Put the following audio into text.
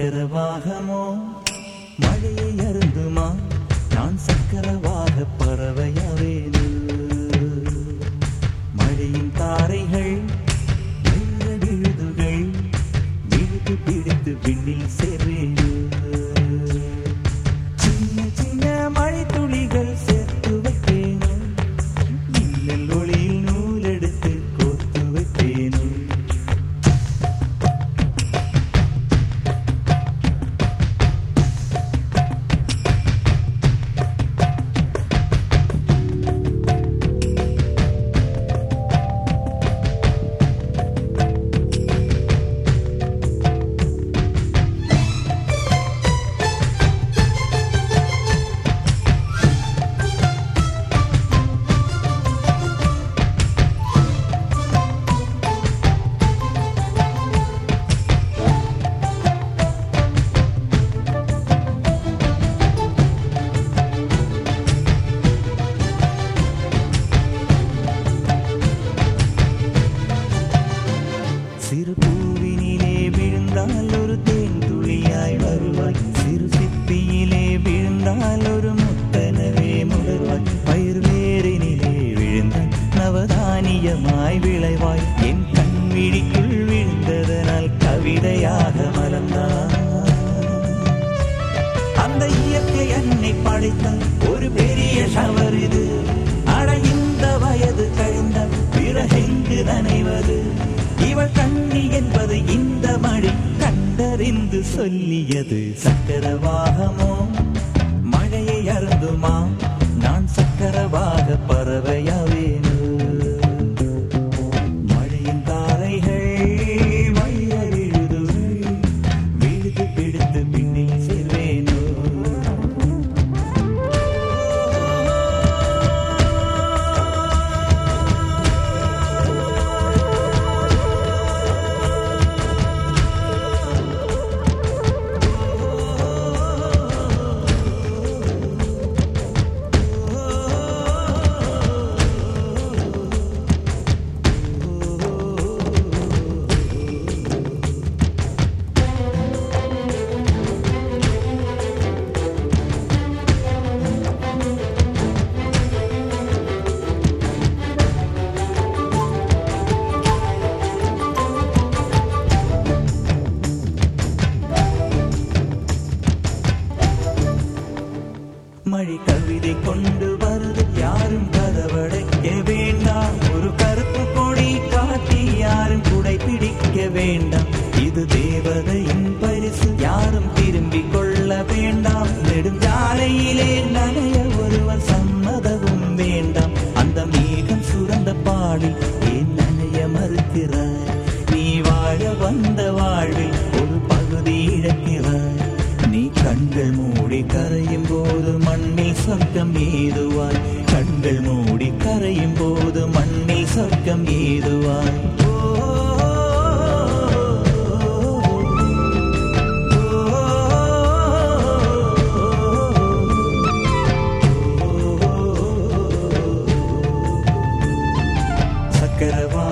சக்கரவாகமோ? மழையை அருந்துமா? நான் சக்கரவாக பறவையா? சொல்லியது சக்கரவாகமோ மழையை இரவா